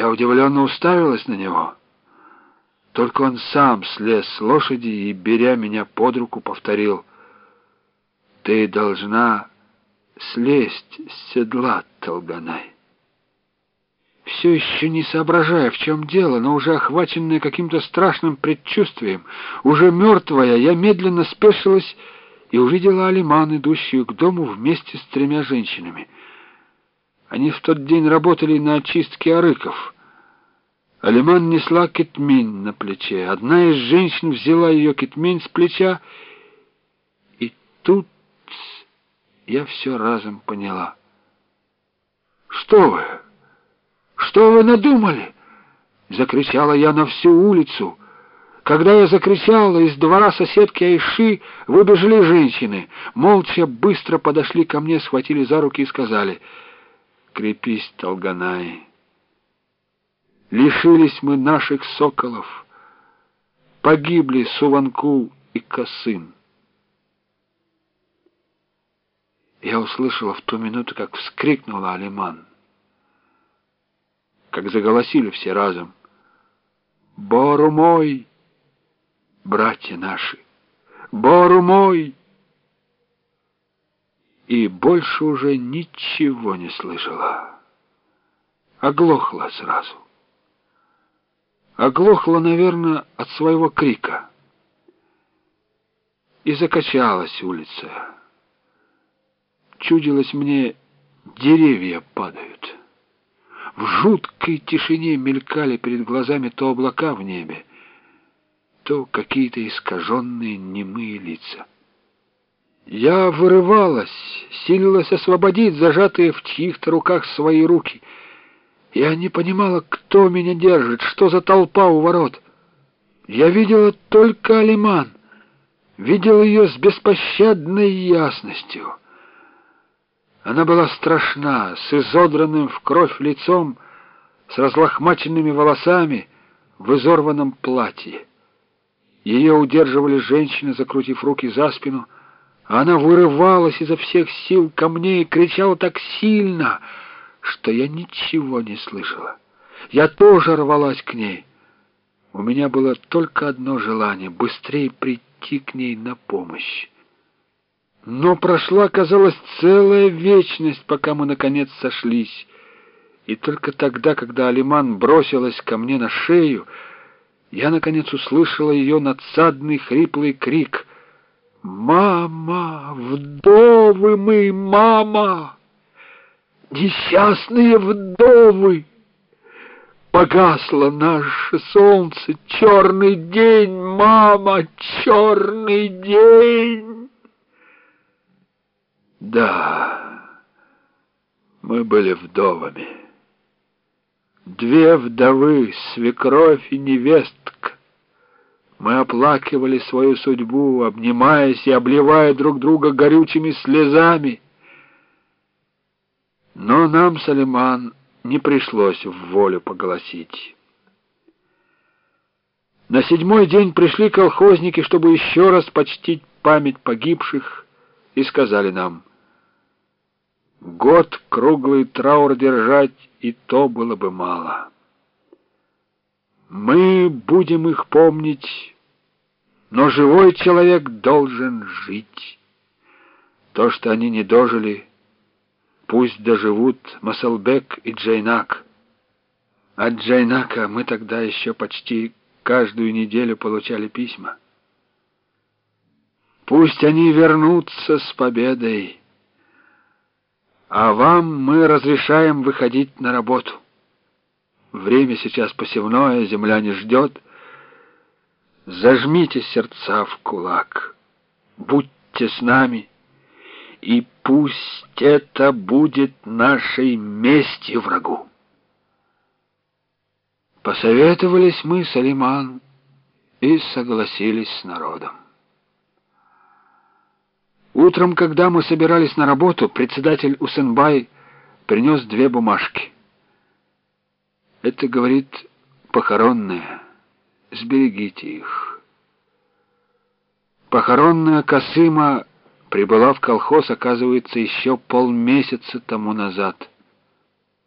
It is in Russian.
Я удивленно уставилась на него. Только он сам слез с лошади и, беря меня под руку, повторил «Ты должна слезть с седла, Толганай». Все еще не соображая, в чем дело, но уже охваченная каким-то страшным предчувствием, уже мертвая, я медленно спешилась и увидела Алиман, идущую к дому вместе с тремя женщинами. Они в тот день работали на очистке арыков. Алиман несла кетмень на плече. Одна из женщин взяла ее кетмень с плеча, и тут я все разом поняла. «Что вы? Что вы надумали?» — закричала я на всю улицу. Когда я закричала, из двора соседки Айши выбежали женщины. Молча быстро подошли ко мне, схватили за руки и сказали «Крепись, Толганай». Лишились мы наших соколов, погибли Суванку и Косым. Я услышала в ту минуту, как вскрикнула Алиман, как заголосили все разом. «Бору мой, братья наши! Бору мой!» И больше уже ничего не слышала. Оглохла сразу. Оглохла, наверное, от своего крика. И закачалась улица чудилось мне, деревья падают. В жуткой тишине мелькали перед глазами то облака в небе, то какие-то искаженные немые лица. Я вырывалась, силилась освободить зажатые в чьих-то руках свои руки. Я не понимала, кто меня держит, что за толпа у ворот. Я видела только Алиман, видел ее с беспощадной ясностью. Она была страшна, с изодранным в кровь лицом, с разлохмаченными волосами, в изорванном платье. Ее удерживали женщины, закрутив руки за спину, она вырывалась изо всех сил ко мне и кричала так сильно, что я ничего не слышала. Я тоже рвалась к ней. У меня было только одно желание — быстрее прийти к ней на помощь. Но прошла, казалось, целая вечность, пока мы, наконец, сошлись. И только тогда, когда Алиман бросилась ко мне на шею, я, наконец, услышала ее надсадный хриплый крик. «Мама! Вдовы мы, мама! Несчастные вдовы!» Погасло наше солнце, черный день, мама, черный день. Да, мы были вдовами. Две вдовы, свекровь и невестка. Мы оплакивали свою судьбу, обнимаясь и обливая друг друга горючими слезами. Но нам, Салиман, не пришлось в волю поголосить. На седьмой день пришли колхозники, чтобы еще раз почтить память погибших, и сказали нам — Год круглый траур держать, и то было бы мало. Мы будем их помнить, но живой человек должен жить. То, что они не дожили, пусть доживут Масалбек и Джайнак. От Джайнака мы тогда еще почти каждую неделю получали письма. Пусть они вернутся с победой, а вам мы разрешаем выходить на работу. Время сейчас посевное, земля не ждет. Зажмите сердца в кулак, будьте с нами, и пусть это будет нашей местью врагу. Посоветовались мы с Алиман и согласились с народом. Утром, когда мы собирались на работу, председатель Усенбай принес две бумажки. Это, говорит, похоронные. Сберегите их. Похоронная Касыма прибыла в колхоз, оказывается, еще полмесяца тому назад.